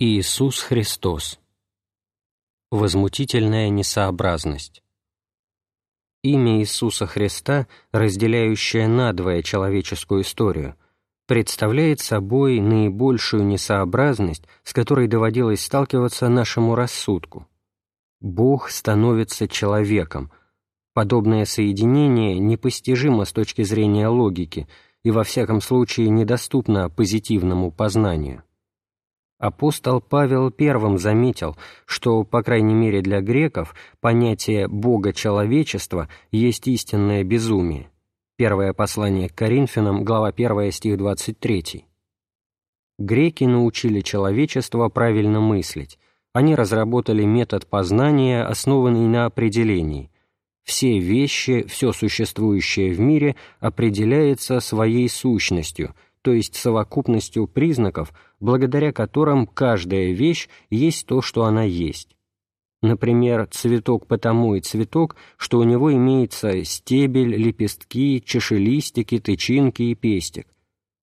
Иисус Христос. Возмутительная несообразность. Имя Иисуса Христа, разделяющее надвое человеческую историю, представляет собой наибольшую несообразность, с которой доводилось сталкиваться нашему рассудку. Бог становится человеком. Подобное соединение непостижимо с точки зрения логики и во всяком случае недоступно позитивному познанию. Апостол Павел первым заметил, что, по крайней мере для греков, понятие «бога-человечества» есть истинное безумие. Первое послание к Коринфянам, глава 1, стих 23. Греки научили человечество правильно мыслить. Они разработали метод познания, основанный на определении. Все вещи, все существующее в мире определяется своей сущностью – то есть совокупностью признаков, благодаря которым каждая вещь есть то, что она есть. Например, цветок потому и цветок, что у него имеется стебель, лепестки, чешелистики, тычинки и пестик.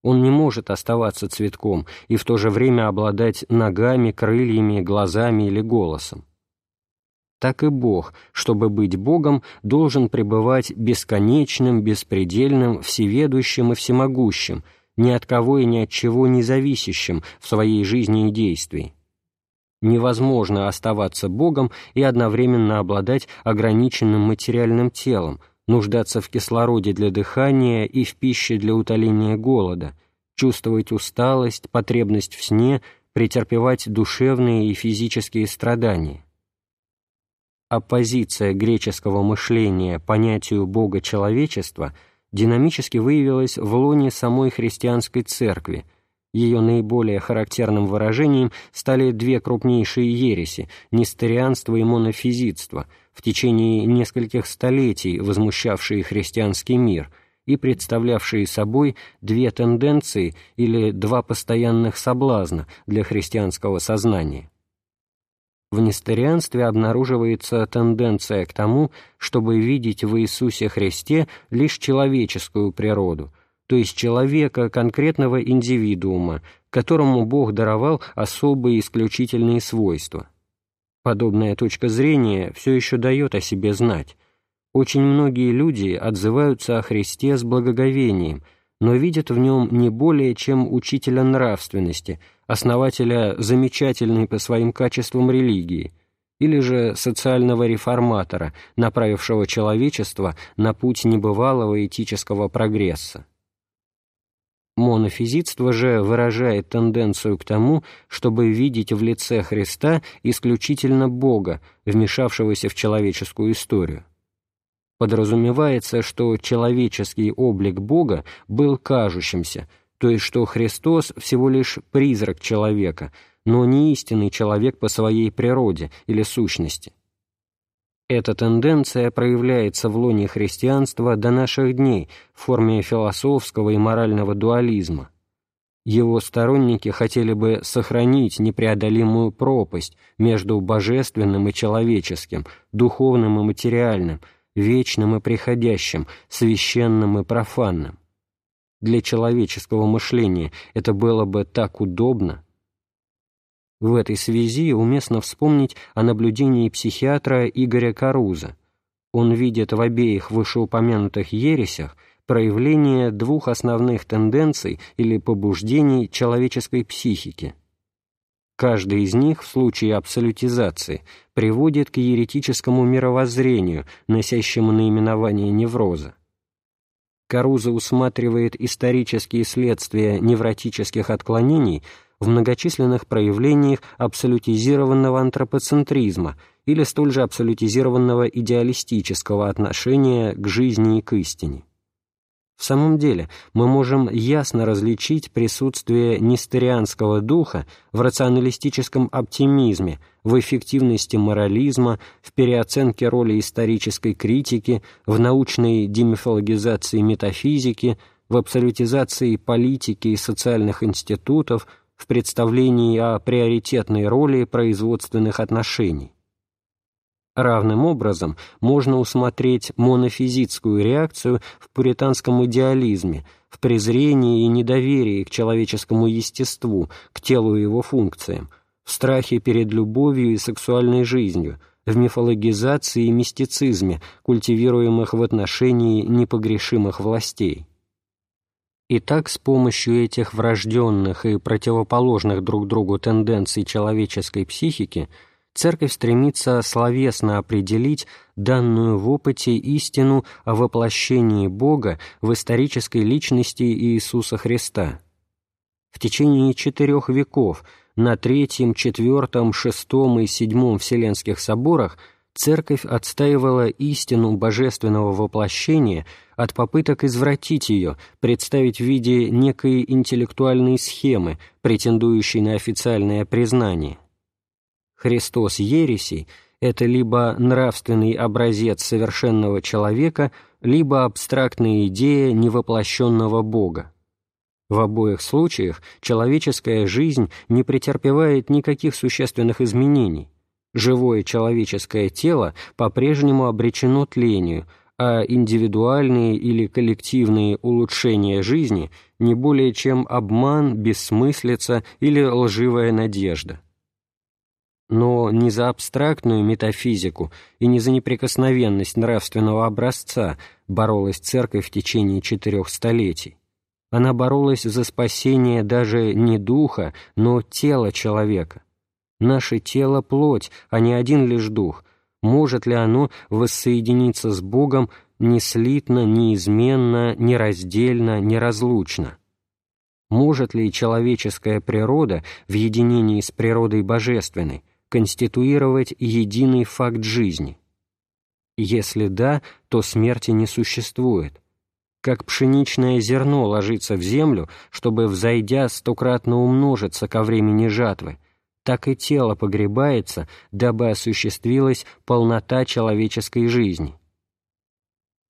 Он не может оставаться цветком и в то же время обладать ногами, крыльями, глазами или голосом. Так и Бог, чтобы быть Богом, должен пребывать бесконечным, беспредельным, всеведущим и всемогущим – ни от кого и ни от чего не зависящим в своей жизни и действии. Невозможно оставаться Богом и одновременно обладать ограниченным материальным телом, нуждаться в кислороде для дыхания и в пище для утоления голода, чувствовать усталость, потребность в сне, претерпевать душевные и физические страдания. Оппозиция греческого мышления понятию Бога-человечества – динамически выявилась в лоне самой христианской церкви. Ее наиболее характерным выражением стали две крупнейшие ереси – несторианство и монофизитство, в течение нескольких столетий возмущавшие христианский мир и представлявшие собой две тенденции или два постоянных соблазна для христианского сознания. В несторианстве обнаруживается тенденция к тому, чтобы видеть в Иисусе Христе лишь человеческую природу, то есть человека, конкретного индивидуума, которому Бог даровал особые исключительные свойства. Подобная точка зрения все еще дает о себе знать. Очень многие люди отзываются о Христе с благоговением, но видят в нем не более чем учителя нравственности – основателя замечательной по своим качествам религии, или же социального реформатора, направившего человечество на путь небывалого этического прогресса. Монофизитство же выражает тенденцию к тому, чтобы видеть в лице Христа исключительно Бога, вмешавшегося в человеческую историю. Подразумевается, что человеческий облик Бога был кажущимся – то есть что Христос всего лишь призрак человека, но не истинный человек по своей природе или сущности. Эта тенденция проявляется в лоне христианства до наших дней в форме философского и морального дуализма. Его сторонники хотели бы сохранить непреодолимую пропасть между божественным и человеческим, духовным и материальным, вечным и приходящим, священным и профанным для человеческого мышления это было бы так удобно. В этой связи уместно вспомнить о наблюдении психиатра Игоря Каруза. Он видит в обеих вышеупомянутых ересях проявление двух основных тенденций или побуждений человеческой психики. Каждый из них в случае абсолютизации приводит к еретическому мировоззрению, носящему наименование невроза. Каруза усматривает исторические следствия невротических отклонений в многочисленных проявлениях абсолютизированного антропоцентризма или столь же абсолютизированного идеалистического отношения к жизни и к истине. В самом деле, мы можем ясно различить присутствие нестерианского духа в рационалистическом оптимизме, в эффективности морализма, в переоценке роли исторической критики, в научной демифологизации метафизики, в абсолютизации политики и социальных институтов, в представлении о приоритетной роли производственных отношений. Равным образом можно усмотреть монофизитскую реакцию в пуританском идеализме, в презрении и недоверии к человеческому естеству, к телу и его функциям, в страхе перед любовью и сексуальной жизнью, в мифологизации и мистицизме, культивируемых в отношении непогрешимых властей. И так с помощью этих врожденных и противоположных друг другу тенденций человеческой психики Церковь стремится словесно определить данную в опыте истину о воплощении Бога в исторической личности Иисуса Христа. В течение четырех веков на Третьем, Четвертом, Шестом и Седьмом Вселенских соборах Церковь отстаивала истину божественного воплощения от попыток извратить ее, представить в виде некой интеллектуальной схемы, претендующей на официальное признание. Христос ересей – это либо нравственный образец совершенного человека, либо абстрактная идея невоплощенного Бога. В обоих случаях человеческая жизнь не претерпевает никаких существенных изменений. Живое человеческое тело по-прежнему обречено тлению, а индивидуальные или коллективные улучшения жизни не более чем обман, бессмыслица или лживая надежда. Но не за абстрактную метафизику и не за неприкосновенность нравственного образца боролась Церковь в течение четырех столетий. Она боролась за спасение даже не духа, но тела человека. Наше тело — плоть, а не один лишь дух. Может ли оно воссоединиться с Богом неслитно, неизменно, нераздельно, неразлучно? Может ли человеческая природа в единении с природой божественной конституировать единый факт жизни? Если да, то смерти не существует как пшеничное зерно ложится в землю, чтобы, взойдя, стократно умножиться ко времени жатвы, так и тело погребается, дабы осуществилась полнота человеческой жизни.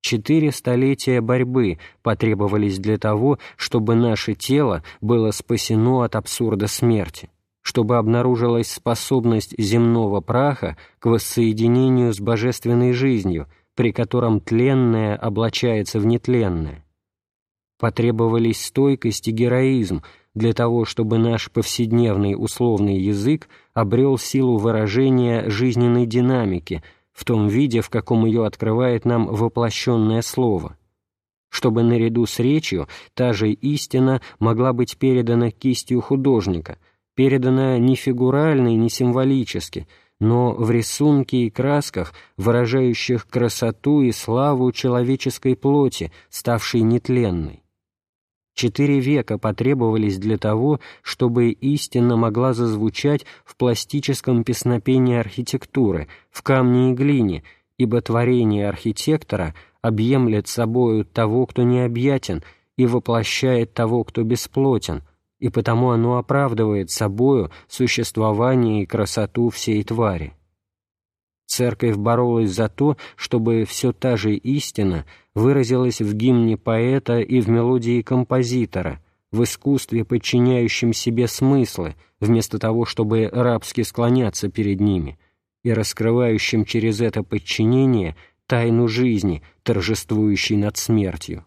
Четыре столетия борьбы потребовались для того, чтобы наше тело было спасено от абсурда смерти, чтобы обнаружилась способность земного праха к воссоединению с божественной жизнью – при котором тленное облачается в нетленное. Потребовались стойкость и героизм для того, чтобы наш повседневный условный язык обрел силу выражения жизненной динамики в том виде, в каком ее открывает нам воплощенное слово, чтобы наряду с речью та же истина могла быть передана кистью художника, передана не фигурально и не символически – но в рисунке и красках, выражающих красоту и славу человеческой плоти, ставшей нетленной. Четыре века потребовались для того, чтобы истина могла зазвучать в пластическом песнопении архитектуры, в камне и глине, ибо творение архитектора объемлет собою того, кто необъятен, и воплощает того, кто бесплотен — и потому оно оправдывает собою существование и красоту всей твари. Церковь боролась за то, чтобы все та же истина выразилась в гимне поэта и в мелодии композитора, в искусстве, подчиняющем себе смыслы, вместо того, чтобы рабски склоняться перед ними, и раскрывающим через это подчинение тайну жизни, торжествующей над смертью.